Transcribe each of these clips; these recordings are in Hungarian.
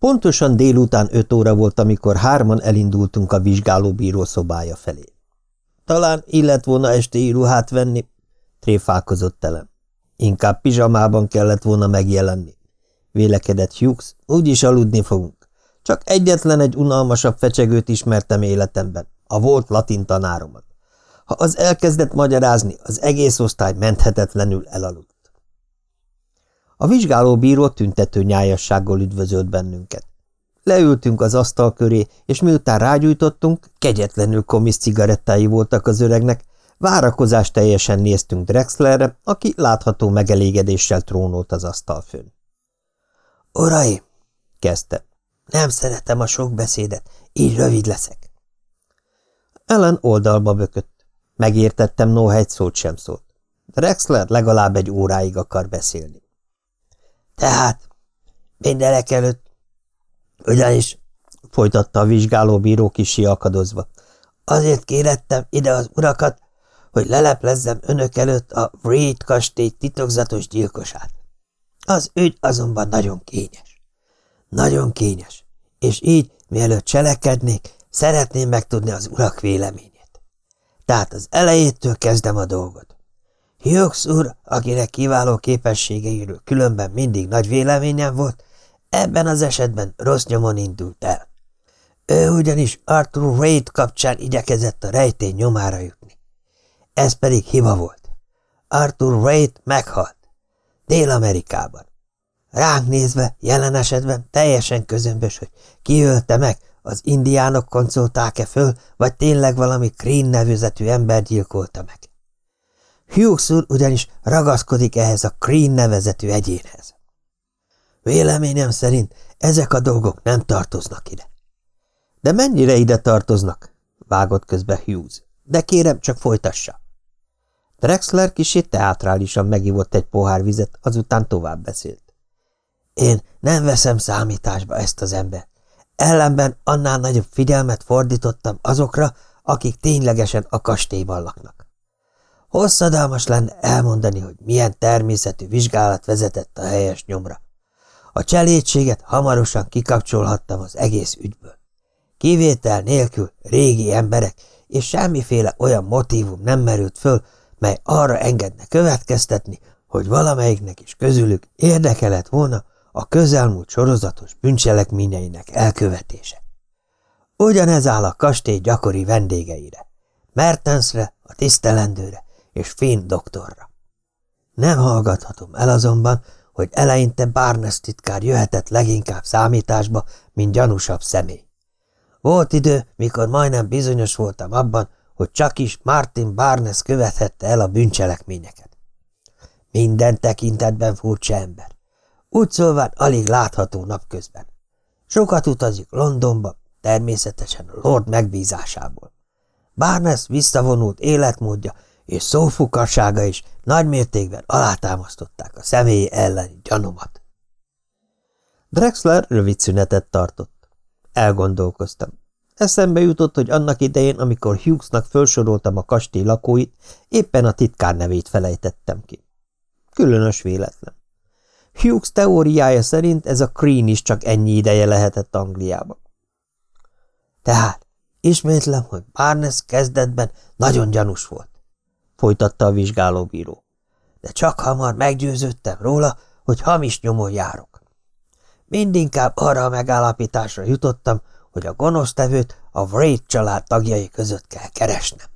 Pontosan délután öt óra volt, amikor hárman elindultunk a vizsgálóbíró szobája felé. Talán illet volna esti ruhát venni, tréfálkozott elem. Inkább pizsamában kellett volna megjelenni. Vélekedett Hughes, úgyis aludni fogunk. Csak egyetlen egy unalmasabb fecsegőt ismertem életemben, a volt latin tanáromat. Ha az elkezdett magyarázni, az egész osztály menthetetlenül elaludt. A vizsgálóbíró tüntető nyájassággal üdvözölt bennünket. Leültünk az asztal köré, és miután rágyújtottunk, kegyetlenül komisz cigarettái voltak az öregnek, várakozás teljesen néztünk Drexlerre, aki látható megelégedéssel trónolt az asztal fönn. – Uraim! – kezdte. – Nem szeretem a sok beszédet, így rövid leszek. Ellen oldalba bökött. Megértettem, noha egy szót sem szólt. Drexler legalább egy óráig akar beszélni. – Tehát, mindenek előtt ugyanis, folytatta a vizsgálóbíró kisi akadozva, azért kérettem ide az urakat, hogy leleplezzem önök előtt a Wraith kastély titokzatos gyilkosát. Az ügy azonban nagyon kényes. Nagyon kényes, és így, mielőtt cselekednék, szeretném megtudni az urak véleményét. Tehát az elejétől kezdem a dolgot. Hughes úr, akinek kiváló képességeiről különben mindig nagy véleményem volt, Ebben az esetben rossz nyomon indult el. Ő ugyanis Arthur Wade kapcsán igyekezett a rejtény nyomára jutni. Ez pedig hiba volt. Arthur Wade meghalt. Dél-Amerikában. Ránk nézve, jelen esetben teljesen közömbös, hogy ki ölte meg, az indiánok koncolták-e föl, vagy tényleg valami Green nevezetű ember gyilkolta meg. Hughes úr ugyanis ragaszkodik ehhez a Green nevezetű egyénhez. Véleményem szerint ezek a dolgok nem tartoznak ide. De mennyire ide tartoznak? vágott közbe Hughes. De kérem, csak folytassa. Drexler kicsit teátrálisan megivott egy pohár vizet, azután tovább beszélt. Én nem veszem számításba ezt az ember. Ellenben annál nagyobb figyelmet fordítottam azokra, akik ténylegesen a kastélyban laknak. Hosszadalmas lenne elmondani, hogy milyen természetű vizsgálat vezetett a helyes nyomra. A cselédséget hamarosan kikapcsolhattam az egész ügyből. Kivétel nélkül régi emberek, és semmiféle olyan motívum nem merült föl, mely arra engedne következtetni, hogy valamelyiknek is közülük érdekelet volna a közelmúlt sorozatos bűncselekményeinek elkövetése. Ugyanez áll a kastély gyakori vendégeire, Mertensre, a tisztelendőre és Finn doktorra. Nem hallgathatom el azonban, hogy eleinte Barnes titkár jöhetett leginkább számításba, mint gyanúsabb személy. Volt idő, mikor majdnem bizonyos voltam abban, hogy csak is Martin Barnes követhette el a bűncselekményeket. Minden tekintetben furcsa ember. Úgy szólván alig látható napközben. Sokat utazik Londonba, természetesen a Lord megbízásából. Barnes visszavonult életmódja és szófukassága is nagymértékben alátámasztották a személyi elleni gyanúmat. Drexler rövid szünetet tartott. Elgondolkoztam. Eszembe jutott, hogy annak idején, amikor Hughesnak felsoroltam a kastély lakóit, éppen a titkár nevét felejtettem ki. Különös véletlen. Hughes teóriája szerint ez a Green is csak ennyi ideje lehetett Angliában. Tehát, ismétlem, hogy Barnes kezdetben nagyon gyanús volt folytatta a vizsgálóbíró. De csak hamar meggyőződtem róla, hogy hamis nyomon járok. Mindinkább arra a megállapításra jutottam, hogy a gonosztevőt a Wraith család tagjai között kell keresnem.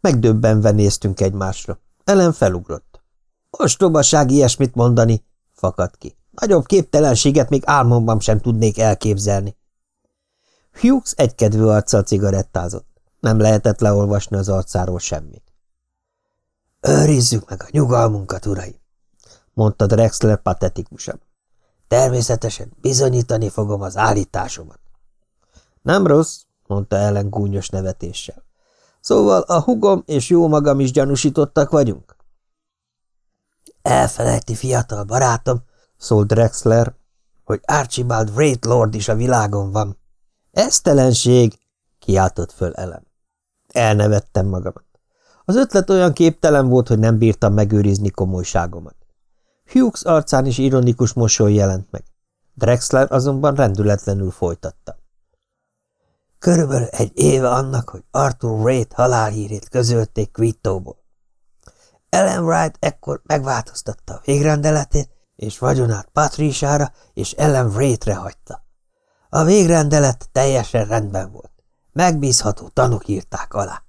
Megdöbbenve néztünk egymásra. Ellen felugrott. Ostobaság ilyesmit mondani, fakadt ki. Nagyobb képtelenséget még álmomban sem tudnék elképzelni. Hughes egykedvű arccal cigarettázott. Nem lehetett leolvasni az arcáról semmit. Őrizzük meg a nyugalmunkat, uraim, mondta Drexler patetikusan. Természetesen bizonyítani fogom az állításomat. Nem rossz, mondta Ellen gúnyos nevetéssel. Szóval a hugom és jó magam is gyanúsítottak vagyunk? Elfelejti fiatal barátom, szólt Drexler, hogy Archibald Wraith Lord is a világon van. Esztelenség, kiáltott föl Ellen. Elnevettem magamat. Az ötlet olyan képtelen volt, hogy nem bírtam megőrizni komolyságomat. Hughes arcán is ironikus mosoly jelent meg. Drexler azonban rendületlenül folytatta. Körülbelül egy éve annak, hogy Arthur Wright halálhírét közölték Quittóból. Ellen Wright ekkor megváltoztatta a végrendeletét, és vagyonát Patrisára és Ellen Wrightre hagyta. A végrendelet teljesen rendben volt. Megbízható tanuk írták alá.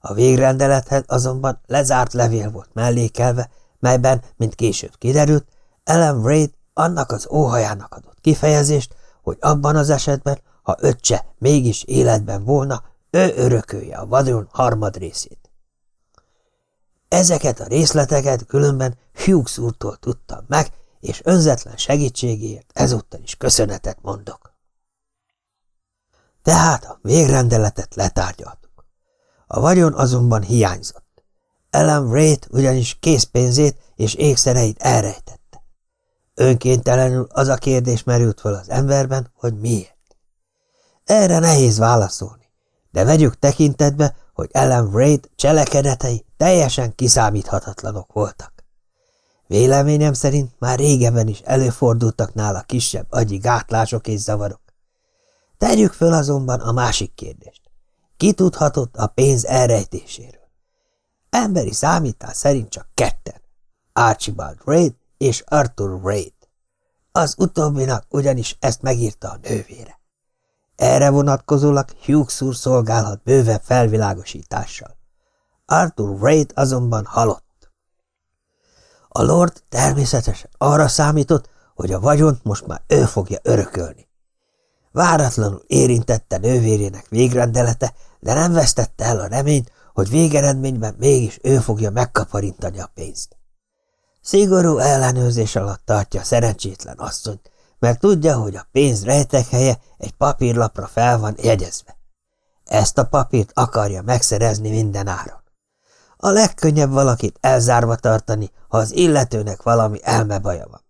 A végrendelethez azonban lezárt levél volt mellékelve, melyben, mint később kiderült, Ellen Wright annak az óhajának adott kifejezést, hogy abban az esetben, ha öccse mégis életben volna, ő örökölje a vadon harmad részét. Ezeket a részleteket különben Hughes úrtól tudtam meg, és önzetlen segítségéért ezúttal is köszönetet mondok. Tehát a végrendeletet letárgyaltuk. A vagyon azonban hiányzott. Ellen Wright ugyanis készpénzét és ékszereit elrejtette. Önkéntelenül az a kérdés merült fel az emberben, hogy miért. Erre nehéz válaszolni, de vegyük tekintetbe, hogy Ellen Wright cselekedetei teljesen kiszámíthatatlanok voltak. Véleményem szerint már régebben is előfordultak nála kisebb agyi gátlások és zavarok. Tegyük föl azonban a másik kérdést. Ki tudhatott a pénz elrejtéséről? Emberi számítás szerint csak ketten. Archibald Reid és Arthur Reid. Az utóbbinak ugyanis ezt megírta a nővére. Erre vonatkozólag Hughes úr szolgálhat bővebb felvilágosítással. Arthur Reid azonban halott. A lord természetesen arra számított, hogy a vagyont most már ő fogja örökölni. Váratlanul érintette nővérének végrendelete, de nem vesztette el a reményt, hogy végeredményben mégis ő fogja megkaparintani a pénzt. Szigorú ellenőrzés alatt tartja szerencsétlen asszonyt, mert tudja, hogy a pénz helye egy papírlapra fel van jegyezve. Ezt a papírt akarja megszerezni minden áron. A legkönnyebb valakit elzárva tartani, ha az illetőnek valami elmebaja van.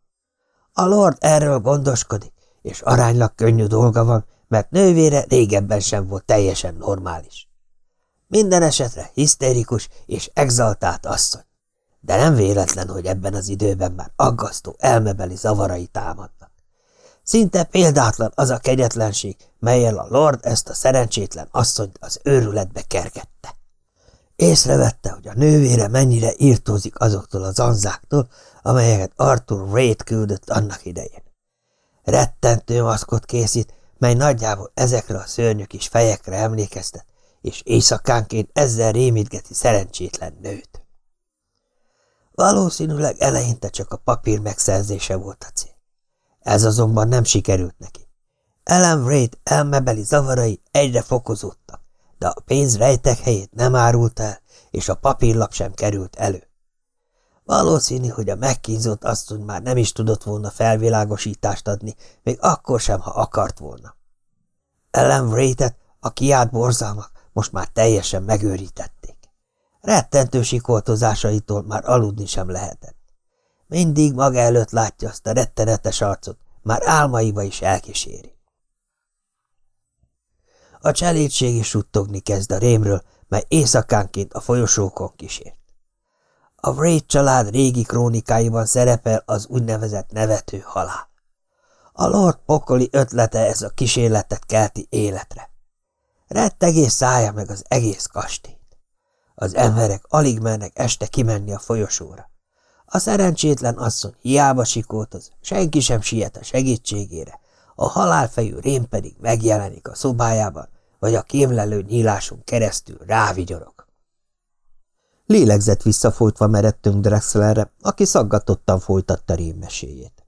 A lord erről gondoskodik, és aránylag könnyű dolga van, mert nővére régebben sem volt teljesen normális. Minden esetre hisztérikus és exaltált asszony, de nem véletlen, hogy ebben az időben már aggasztó elmebeli zavarai támadnak. Szinte példátlan az a kegyetlenség, melyel a lord ezt a szerencsétlen asszonyt az őrületbe kergette. Észrevette, hogy a nővére mennyire írtózik azoktól az anzáktól, amelyeket Arthur Wade küldött annak idején. Rettentő maszkot készít, mely nagyjából ezekre a szörnyű kis fejekre emlékeztet, és éjszakánként ezzel rémítgeti szerencsétlen nőt. Valószínűleg eleinte csak a papír megszerzése volt a cél. Ez azonban nem sikerült neki. Ellen Wright elmebeli zavarai egyre fokozódtak, de a pénz rejtek helyét nem árult el, és a papírlap sem került elő. Valószínű, hogy a megkínzott asszony már nem is tudott volna felvilágosítást adni, még akkor sem, ha akart volna. Ellen Wrightet, a kiált borzalmak most már teljesen megőrítették. Rettentő sikoltozásaitól már aludni sem lehetett. Mindig maga előtt látja azt a rettenetes arcot, már álmaiba is elkíséri. A cselédség is suttogni kezd a rémről, mely éjszakánként a folyosókon kísért. A Wraith család régi krónikáiban szerepel az úgynevezett nevető halál. A Lord pokoli ötlete ez a kísérletet kelti életre. Rettegés szállja meg az egész kastélyt. Az emberek alig mernek este kimenni a folyosóra. A szerencsétlen asszony hiába sikoltoz, senki sem siet a segítségére, a halálfejű rém pedig megjelenik a szobájában, vagy a kémlelő nyíláson keresztül rávigyorog. Lélegzett visszafolytva meredtünk Drexlerre, aki szaggatottan folytatta rémmeséjét.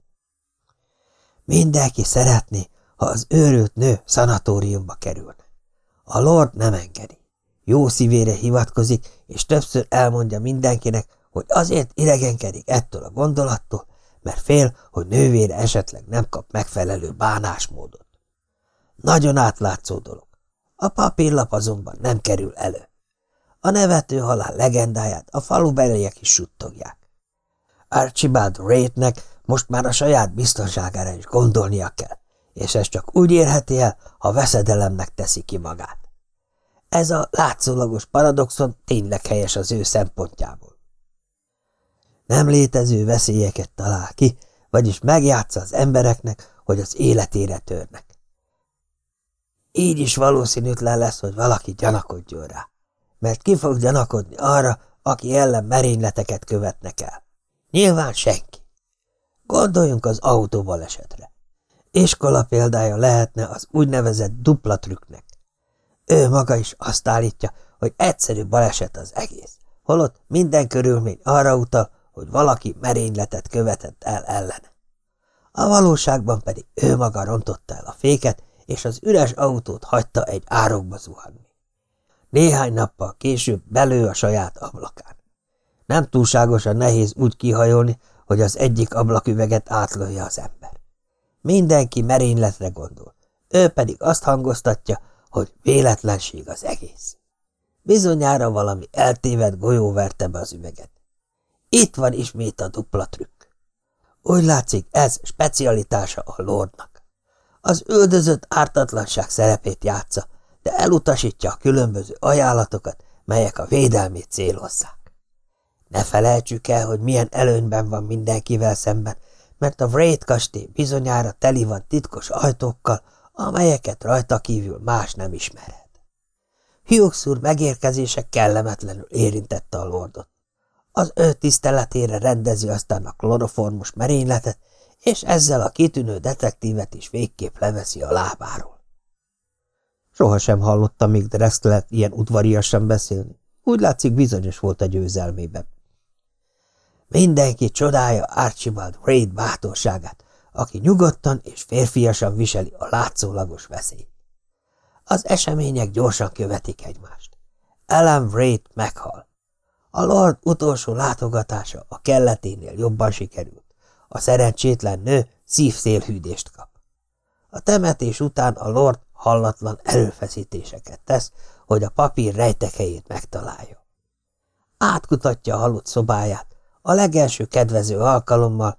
Mindenki szeretné, ha az őrült nő szanatóriumba kerülne. A lord nem engedi. Jó szívére hivatkozik, és többször elmondja mindenkinek, hogy azért idegenkedik ettől a gondolattól, mert fél, hogy nővére esetleg nem kap megfelelő bánásmódot. Nagyon átlátszó dolog. A papírlap azonban nem kerül elő. A nevető halál legendáját a falubeliek is suttogják. Archibald Raitnek most már a saját biztonságára is gondolnia kell, és ez csak úgy érheti el, ha veszedelemnek teszi ki magát. Ez a látszólagos paradoxon tényleg helyes az ő szempontjából. Nem létező veszélyeket talál ki, vagyis megjátsza az embereknek, hogy az életére törnek. Így is valószínűtlen lesz, hogy valaki gyanakodjon rá, mert ki fog gyanakodni arra, aki ellen merényleteket követnek el. Nyilván senki. Gondoljunk az autóbalesetre. Iskola példája lehetne az úgynevezett dupla trükknek. Ő maga is azt állítja, hogy egyszerű baleset az egész, holott minden körülmény arra utal, hogy valaki merényletet követett el ellene. A valóságban pedig ő maga rontotta el a féket, és az üres autót hagyta egy árokba zuhanni. Néhány nappal később belő a saját ablakán. Nem túlságosan nehéz úgy kihajolni, hogy az egyik ablaküveget átlője az ember. Mindenki merényletre gondol, ő pedig azt hangoztatja, hogy véletlenség az egész. Bizonyára valami eltévedt golyó verte be az üveget. Itt van ismét a dupla trükk. Úgy látszik, ez specialitása a lordnak. Az üldözött ártatlanság szerepét játsza, de elutasítja a különböző ajánlatokat, melyek a védelmét célozzák. Ne felejtsük el, hogy milyen előnyben van mindenkivel szemben, mert a Wraith kastély bizonyára teli van titkos ajtókkal, amelyeket rajta kívül más nem ismerhet. Hughes úr megérkezése kellemetlenül érintette a lordot. Az ő tiszteletére rendezi aztán a kloroformos merényletet, és ezzel a kitűnő detektívet is végképp leveszi a lábáról. Sohasem hallottam még Drexler ilyen udvariasan beszélni. Úgy látszik bizonyos volt a győzelmében. Mindenki csodálja Archibald Reid bátorságát, aki nyugodtan és férfiasan viseli a látszólagos veszélyt. Az események gyorsan követik egymást. Ellen Reid meghal. A Lord utolsó látogatása a kelleténél jobban sikerült. A szerencsétlen nő szívszélhűdést kap. A temetés után a Lord hallatlan erőfeszítéseket tesz, hogy a papír rejtekejét megtalálja. Átkutatja a halott szobáját, a legelső kedvező alkalommal,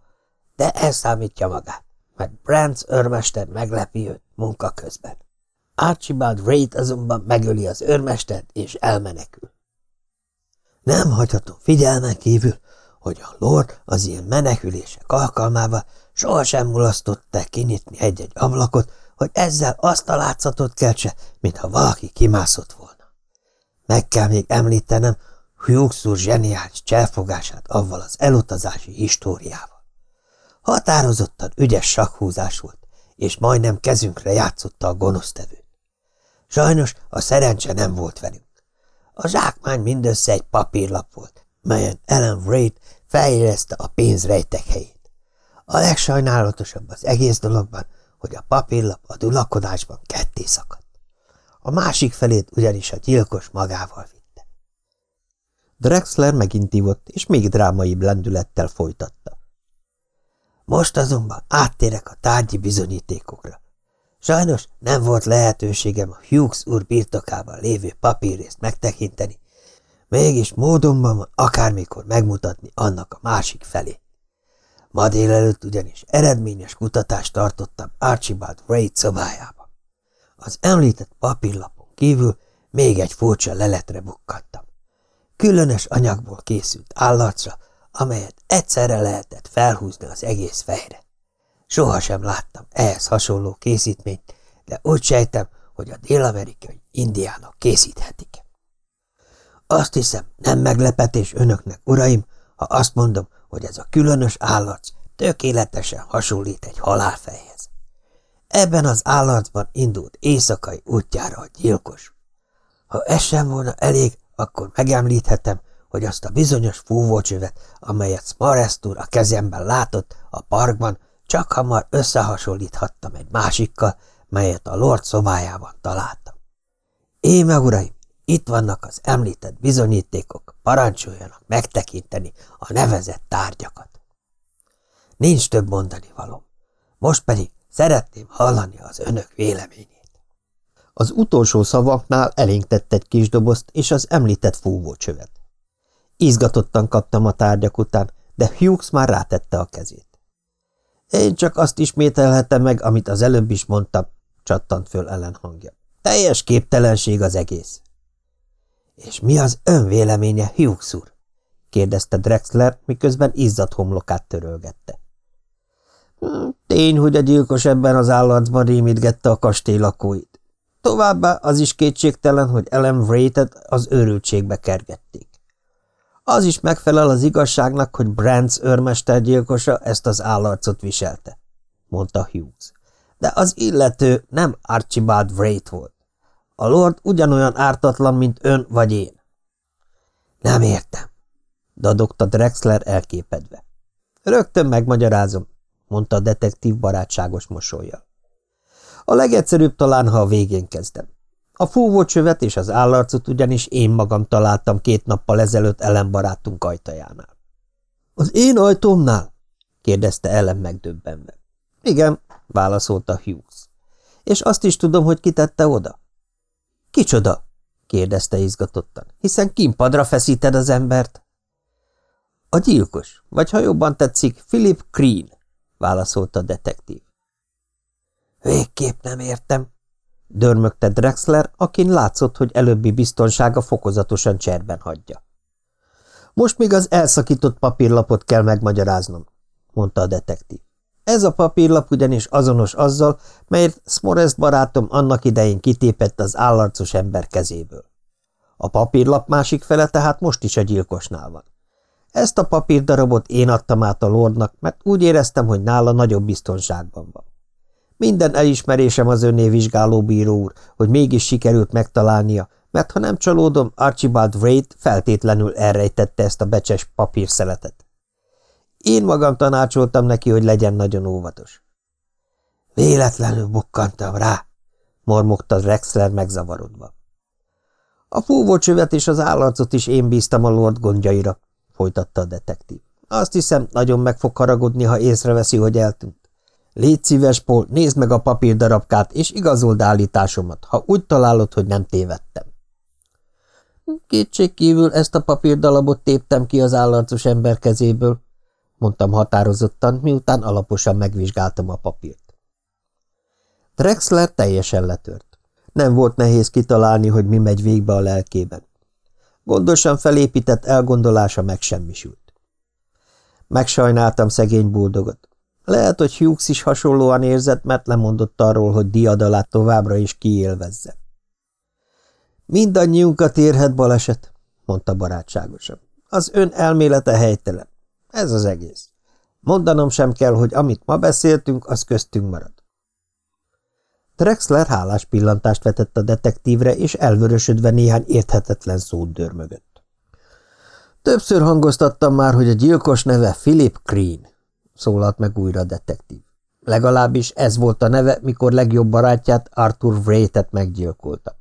de elszámítja magát, mert Brands őrmester meglepi őt munka közben. Archibald Reid azonban megöli az őrmestert, és elmenekül. Nem hagyhatom figyelmen kívül, hogy a lord az ilyen menekülések alkalmával sohasem mulasztotta kinyitni egy-egy ablakot, hogy ezzel azt a látszatot keltse, mintha valaki kimászott volna. Meg kell még említenem, Hughes úr zseniális cselfogását avval az elutazási históriával. Határozottan ügyes sakhúzás volt, és majdnem kezünkre játszotta a gonosztevőt. Sajnos a szerencse nem volt velünk. A zsákmány mindössze egy papírlap volt, melyen Ellen Wright felérezte a pénz rejtek helyét. A legsajnálatosabb az egész dologban, hogy a papírlap a dulakodásban ketté szakadt. A másik felét ugyanis a gyilkos magával vitte. Drexler megint ivott, és még drámaibb lendülettel folytatta. Most azonban áttérek a tárgyi bizonyítékokra. Sajnos nem volt lehetőségem a Hughes úr birtokában lévő papírrészt megtekinteni, mégis módonban van akármikor megmutatni annak a másik felé. Ma délelőtt ugyanis eredményes kutatást tartottam Archibald Wright szobájában. Az említett papírlapon kívül még egy furcsa leletre bukkantam. Különös anyagból készült állarcra, amelyet egyszerre lehetett felhúzni az egész fejre. Sohasem láttam ehhez hasonló készítményt, de úgy sejtem, hogy a dél-amerikai indiánok készíthetik. Azt hiszem, nem meglepetés önöknek, uraim, ha azt mondom, hogy ez a különös állat tökéletesen hasonlít egy halálfejhez. Ebben az állatban indult éjszakai útjára a gyilkos. Ha ez sem volna elég, akkor megemlíthetem, hogy azt a bizonyos fúvócsövet, amelyet Smarest a kezemben látott a parkban, csak hamar összehasonlíthattam egy másikkal, melyet a Lord szobájában találtam. Éme, uraim, itt vannak az említett bizonyítékok, parancsoljanak megtekinteni a nevezett tárgyakat. Nincs több mondani való. Most pedig szeretném hallani az önök véleményét. Az utolsó szavaknál elénk tett egy kis dobozt és az említett fúvócsövet. Izgatottan kaptam a tárgyak után, de Hughes már rátette a kezét. Én csak azt ismételhetem meg, amit az előbb is mondtam, csattant föl ellen hangja. Teljes képtelenség az egész. És mi az ön véleménye, Hughes úr? kérdezte Drexler, miközben izzadt homlokát törölgette. Tény, hogy a gyilkos ebben az állatban rémítgette a kastély lakóit. Továbbá az is kétségtelen, hogy Ellen Wraith-et az őrültségbe kergették. Az is megfelel az igazságnak, hogy Brands őrmester gyilkosa ezt az állarcot viselte, mondta Hughes. De az illető nem Archibald Wraith volt. A lord ugyanolyan ártatlan, mint ön vagy én. Nem értem, dadogta Drexler elképedve. Rögtön megmagyarázom, mondta a detektív barátságos mosolyjal. A legegyszerűbb talán, ha a végén kezdem. A fúvócsövet és az állarcot ugyanis én magam találtam két nappal ezelőtt Ellen barátunk ajtajánál. – Az én ajtómnál? – kérdezte Ellen megdöbbenve. – Igen – válaszolta Hughes. – És azt is tudom, hogy kitette oda? – Kicsoda? – kérdezte izgatottan. – Hiszen kimpadra feszíted az embert. – A gyilkos, vagy ha jobban tetszik, Philip Green – válaszolta a detektív. – Végképp nem értem dörmögte Drexler, akin látszott, hogy előbbi biztonsága fokozatosan cserben hagyja. Most még az elszakított papírlapot kell megmagyaráznom, mondta a detektív. Ez a papírlap ugyanis azonos azzal, melyet Smorest barátom annak idején kitépett az állarcos ember kezéből. A papírlap másik fele tehát most is a gyilkosnál van. Ezt a papírdarabot én adtam át a lordnak, mert úgy éreztem, hogy nála nagyobb biztonságban van. Minden elismerésem az önné vizsgáló bíró úr, hogy mégis sikerült megtalálnia, mert ha nem csalódom, Archibald Wraith feltétlenül elrejtette ezt a becses papírszeletet. Én magam tanácsoltam neki, hogy legyen nagyon óvatos. Véletlenül bukkantam rá, mormogta Rexler megzavarodva. A fúvócsövet és az állarcot is én bíztam a lord gondjaira, folytatta a detektív. Azt hiszem, nagyon meg fog haragodni, ha észreveszi, hogy eltűnt. Légy szíves, Paul, nézd meg a papírdarabkát, és igazold állításomat, ha úgy találod, hogy nem tévedtem. Kétség kívül ezt a papírdalabot téptem ki az állarcos ember kezéből, mondtam határozottan, miután alaposan megvizsgáltam a papírt. Drexler teljesen letört. Nem volt nehéz kitalálni, hogy mi megy végbe a lelkében. Gondosan felépített elgondolása megsemmisült. Megsajnáltam szegény buldogot. Lehet, hogy Hughes is hasonlóan érzett, mert lemondott arról, hogy diadalát továbbra is kiélvezze. Mindannyiunkat érhet baleset, mondta barátságosan. Az ön elmélete helytelen. Ez az egész. Mondanom sem kell, hogy amit ma beszéltünk, az köztünk marad. Drexler hálás pillantást vetett a detektívre, és elvörösödve néhány érthetetlen szót dörmögött. Többször hangoztattam már, hogy a gyilkos neve Philip Green szólalt meg újra a detektív. Legalábbis ez volt a neve, mikor legjobb barátját Arthur Wraith-et meggyilkolta.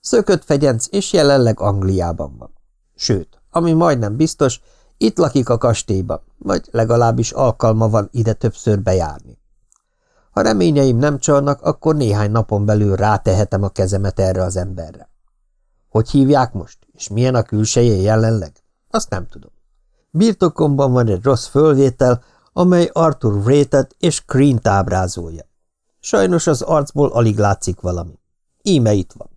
Szökött fegyenc, és jelenleg Angliában van. Sőt, ami majdnem biztos, itt lakik a kastélyban, vagy legalábbis alkalma van ide többször bejárni. Ha reményeim nem csalnak, akkor néhány napon belül rátehetem a kezemet erre az emberre. Hogy hívják most, és milyen a külseje jelenleg? Azt nem tudom. Birtokomban van egy rossz fölvétel, amely Arthur Wraith-et és Green ábrázolja. Sajnos az arcból alig látszik valami. Íme itt van.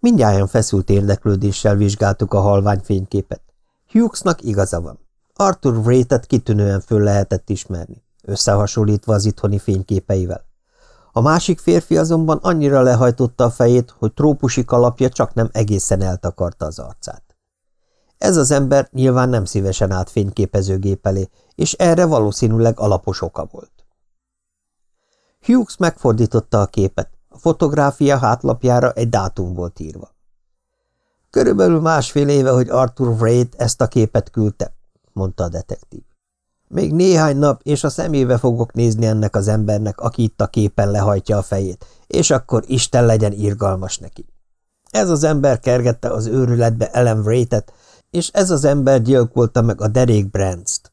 Mindjárt feszült érdeklődéssel vizsgáltuk a halvány fényképet. Hughesnak igaza van. Arthur Wraith-et kitűnően föl lehetett ismerni, összehasonlítva az itthoni fényképeivel. A másik férfi azonban annyira lehajtotta a fejét, hogy trópusi kalapja csak nem egészen eltakarta az arcát. Ez az ember nyilván nem szívesen állt fényképezőgép elé, és erre valószínűleg alapos oka volt. Hughes megfordította a képet, a fotográfia hátlapjára egy dátum volt írva. Körülbelül másfél éve, hogy Arthur Wraith ezt a képet küldte, mondta a detektív. Még néhány nap, és a szemébe fogok nézni ennek az embernek, aki itt a képen lehajtja a fejét, és akkor Isten legyen irgalmas neki. Ez az ember kergette az őrületbe Ellen Wraith-et, és ez az ember gyilkolta meg a derék Brandt-t.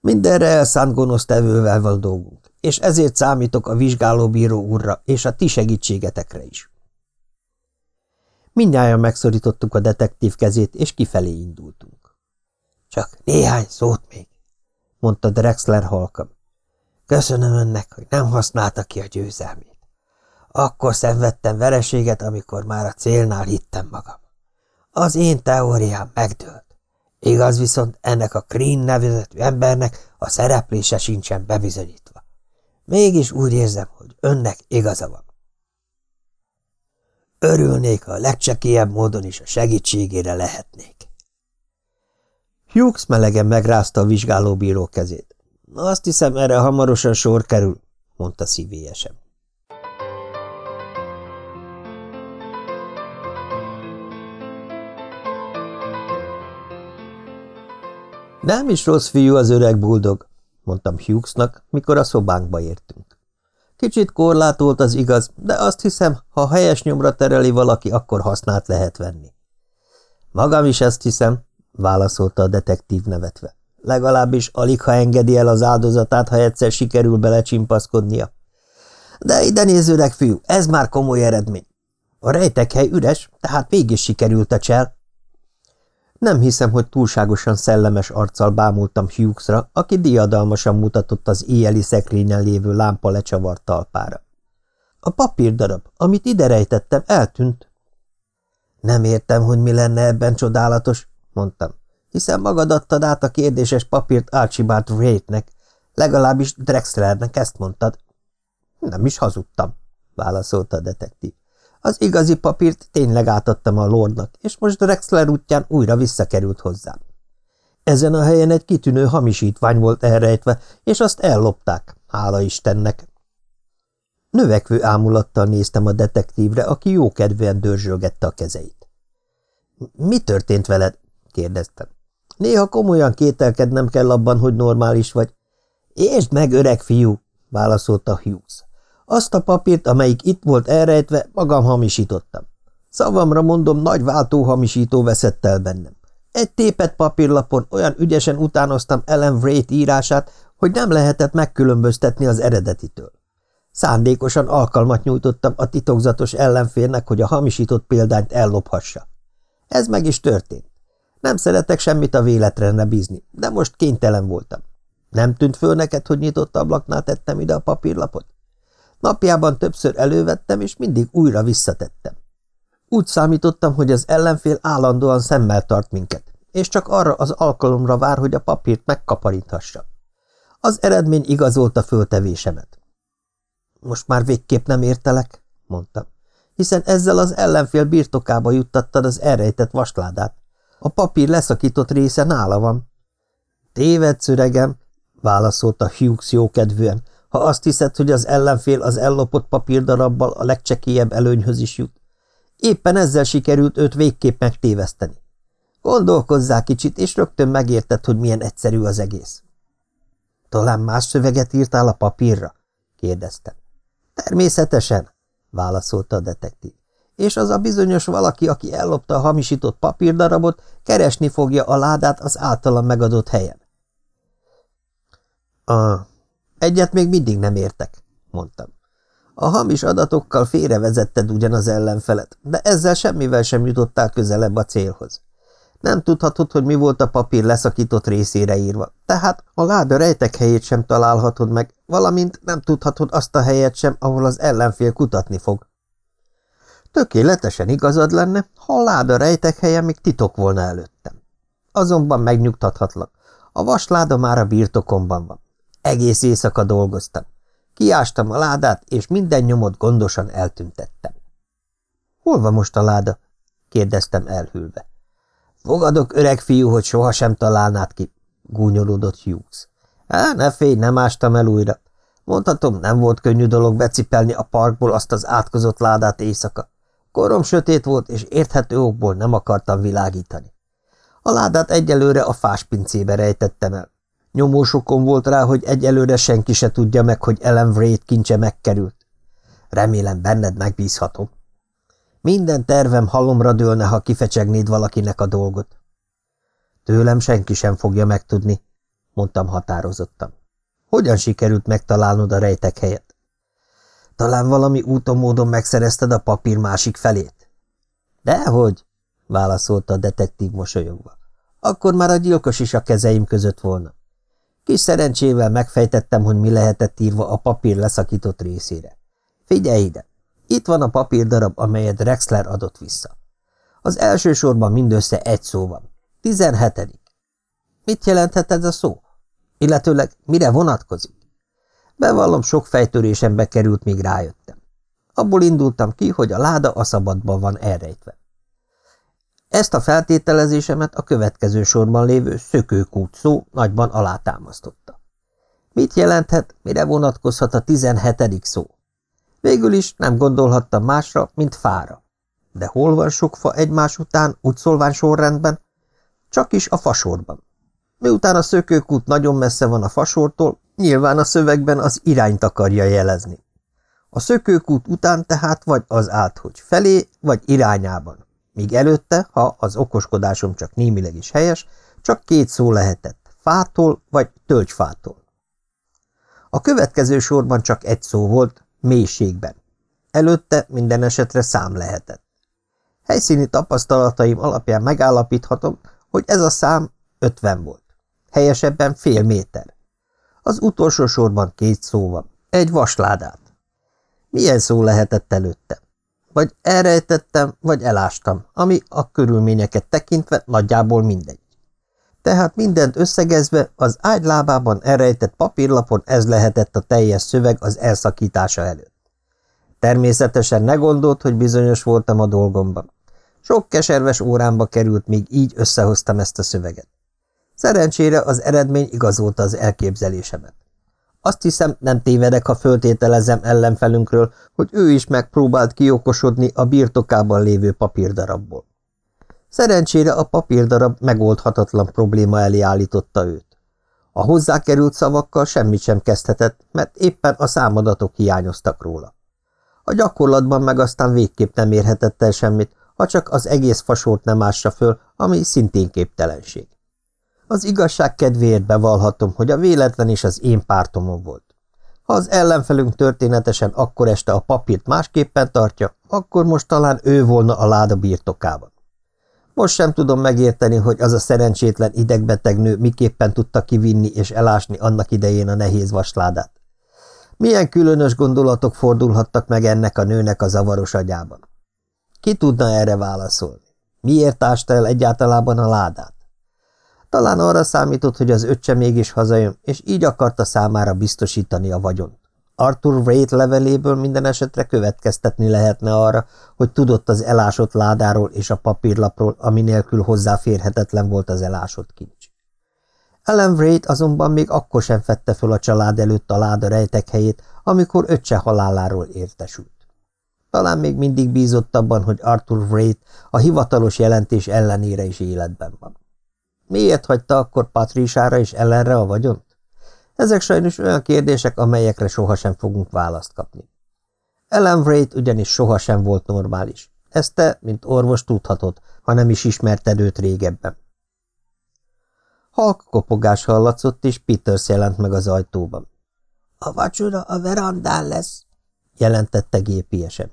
Mindenre elszánt gonosz tevővel van dolgunk, és ezért számítok a vizsgálóbíró úrra és a ti segítségetekre is. Mindjárt megszorítottuk a detektív kezét, és kifelé indultunk. Csak néhány szót még, mondta Drexler halkam. Köszönöm önnek, hogy nem használta ki a győzelmét. Akkor szenvedtem vereséget, amikor már a célnál hittem magam. Az én teóriám megdőlt. Igaz viszont ennek a Green nevezetű embernek a szereplése sincsen bebizonyítva. Mégis úgy érzem, hogy önnek igaza van. Örülnék, ha a legcsekélyebb módon is a segítségére lehetnék. Hughes melegen megrázta a vizsgálóbíró kezét. Azt hiszem, erre hamarosan sor kerül, mondta szívélyesen. Nem is rossz fiú az öreg buldog, mondtam Hughesnak, mikor a szobánkba értünk. Kicsit korlátolt az igaz, de azt hiszem, ha helyes nyomra tereli valaki, akkor használt lehet venni. Magam is ezt hiszem, válaszolta a detektív nevetve. Legalábbis alig, ha engedi el az áldozatát, ha egyszer sikerül belecsimpaszkodnia. De ide nézőleg, fiú, ez már komoly eredmény. A rejtekhely üres, tehát mégis sikerült a csel. Nem hiszem, hogy túlságosan szellemes arccal bámultam Hughesra, aki diadalmasan mutatott az éjjeli szekrényen lévő lámpa lecsavart talpára. A papírdarab, amit ide rejtettem, eltűnt. Nem értem, hogy mi lenne ebben csodálatos, mondtam, hiszen magad adtad át a kérdéses papírt Archibald Wraithnek, legalábbis Drexlernek ezt mondtad. Nem is hazudtam, válaszolta a detektív. Az igazi papírt tényleg átadtam a lordnak, és most Drexler útján újra visszakerült hozzám. Ezen a helyen egy kitűnő hamisítvány volt elrejtve, és azt ellopták, hála Istennek. Növekvő ámulattal néztem a detektívre, aki jókedvűen dörzsölgette a kezeit. – Mi történt veled? – kérdeztem. – Néha komolyan kételkednem kell abban, hogy normális vagy. – Értsd meg, öreg fiú! – válaszolta Hughes. Azt a papírt, amelyik itt volt elrejtve, magam hamisítottam. Szavamra mondom, nagy váltóhamisító veszett el bennem. Egy tépet papírlapon olyan ügyesen utánoztam Ellen Wraith írását, hogy nem lehetett megkülönböztetni az eredetitől. Szándékosan alkalmat nyújtottam a titokzatos ellenfélnek, hogy a hamisított példányt ellophassa. Ez meg is történt. Nem szeretek semmit a véletrenne bízni, de most kénytelen voltam. Nem tűnt föl neked, hogy nyitott ablaknál tettem ide a papírlapot? Napjában többször elővettem, és mindig újra visszatettem. Úgy számítottam, hogy az ellenfél állandóan szemmel tart minket, és csak arra az alkalomra vár, hogy a papírt megkaparíthassa. Az eredmény igazolta föltevésemet. Most már végképp nem értelek, mondtam, hiszen ezzel az ellenfél birtokába juttattad az elrejtett vasládát. A papír leszakított része nála van. Tévedsz, öregem, válaszolta Hughes jókedvűen, ha azt hiszed, hogy az ellenfél az ellopott papírdarabbal a legcsekélyebb előnyhöz is jut. Éppen ezzel sikerült őt végképp megtéveszteni. Gondolkozzál kicsit, és rögtön megérted, hogy milyen egyszerű az egész. Talán más szöveget írtál a papírra? kérdeztem. Természetesen, válaszolta a detektív. És az a bizonyos valaki, aki ellopta a hamisított papírdarabot, keresni fogja a ládát az általam megadott helyen. A Egyet még mindig nem értek, mondtam. A hamis adatokkal félrevezetted ugyan az ellenfelet, de ezzel semmivel sem jutottál közelebb a célhoz. Nem tudhatod, hogy mi volt a papír leszakított részére írva, tehát a láda rejtek helyét sem találhatod meg, valamint nem tudhatod azt a helyet sem, ahol az ellenfél kutatni fog. Tökéletesen igazad lenne, ha a láda rejtek helye még titok volna előttem. Azonban megnyugtathatlak, a vasláda már a birtokomban van. Egész éjszaka dolgoztam. Kiástam a ládát, és minden nyomot gondosan eltüntettem. – Hol van most a láda? – kérdeztem elhűlve. – Fogadok, öreg fiú, hogy sohasem találnád ki – gúnyolódott Hughes. – ne félj, nem ástam el újra. Mondhatom, nem volt könnyű dolog becipelni a parkból azt az átkozott ládát éjszaka. Korom sötét volt, és érthető okból nem akartam világítani. A ládát egyelőre a fáspincébe rejtettem el. Nyomósokon volt rá, hogy egyelőre senki se tudja meg, hogy Ellen Wraith kincse megkerült. Remélem benned megbízhatom. Minden tervem halomra dőlne, ha kifecsegnéd valakinek a dolgot. Tőlem senki sem fogja megtudni, mondtam határozottan. Hogyan sikerült megtalálnod a rejtek helyet? Talán valami úton módon megszerezted a papír másik felét? Dehogy, válaszolta a detektív mosolyogva. Akkor már a gyilkos is a kezeim között volna. Kis szerencsével megfejtettem, hogy mi lehetett írva a papír leszakított részére. Figyelj ide! Itt van a papírdarab, amelyet Rexler adott vissza. Az első sorban mindössze egy szó van. Tizenhetedik. Mit jelenthet ez a szó? Illetőleg mire vonatkozik? Bevallom, sok fejtörésembe került, míg rájöttem. Abból indultam ki, hogy a láda a szabadban van elrejtve. Ezt a feltételezésemet a következő sorban lévő szökőkút szó nagyban alátámasztotta. Mit jelenthet, mire vonatkozhat a tizenhetedik szó? Végül is nem gondolhattam másra, mint fára. De hol van sok fa egymás után, úgy szólván sorrendben? Csak is a fasorban. Miután a szökőkút nagyon messze van a fasortól, nyilván a szövegben az irányt akarja jelezni. A szökőkút után tehát vagy az állt, hogy felé, vagy irányában, míg előtte, ha az okoskodásom csak némileg is helyes, csak két szó lehetett, fától vagy tölgyfától. A következő sorban csak egy szó volt, mélységben. Előtte minden esetre szám lehetett. Helyszíni tapasztalataim alapján megállapíthatom, hogy ez a szám ötven volt. Helyesebben fél méter. Az utolsó sorban két szó van. Egy vasládát. Milyen szó lehetett előtte? Vagy elrejtettem, vagy elástam, ami a körülményeket tekintve nagyjából mindegy. Tehát mindent összegezve az ágy lábában elrejtett papírlapon ez lehetett a teljes szöveg az elszakítása előtt. Természetesen ne gondolt, hogy bizonyos voltam a dolgomban. Sok keserves órámba került, még így összehoztam ezt a szöveget. Szerencsére az eredmény igazolta az elképzelésemet. Azt hiszem, nem tévedek, ha föltételezem ellenfelünkről, hogy ő is megpróbált kiokosodni a birtokában lévő papírdarabból. Szerencsére a papírdarab megoldhatatlan probléma elé állította őt. A hozzákerült szavakkal semmit sem kezdhetett, mert éppen a számadatok hiányoztak róla. A gyakorlatban meg aztán végképp nem érhetett el semmit, ha csak az egész fasort nem ássa föl, ami szintén képtelenség. Az igazság kedvéért bevallhatom, hogy a véletlen is az én pártomon volt. Ha az ellenfelünk történetesen akkor este a papírt másképpen tartja, akkor most talán ő volna a láda birtokában. Most sem tudom megérteni, hogy az a szerencsétlen idegbeteg nő miképpen tudta kivinni és elásni annak idején a nehéz vasládát. Milyen különös gondolatok fordulhattak meg ennek a nőnek a zavaros agyában? Ki tudna erre válaszolni? Miért ásta el egyáltalában a ládát? Talán arra számított, hogy az öccse mégis hazajön, és így akarta számára biztosítani a vagyont. Arthur Wraith leveléből minden esetre következtetni lehetne arra, hogy tudott az elásott ládáról és a papírlapról, ami nélkül hozzáférhetetlen volt az elásott kincs. Ellen Wraith azonban még akkor sem fette föl a család előtt a láda rejtek helyét, amikor öccse haláláról értesült. Talán még mindig bízott abban, hogy Arthur Wraith a hivatalos jelentés ellenére is életben van. Miért hagyta akkor Patrisára és Ellenre a vagyont? Ezek sajnos olyan kérdések, amelyekre sohasem fogunk választ kapni. Ellen Wright ugyanis sohasem volt normális. Ezt te, mint orvos tudhatod, ha nem is ismerted őt régebben. Halk kopogás hallatszott, és Peters jelent meg az ajtóban. – A vacsora a verandán lesz – jelentette gépiesen.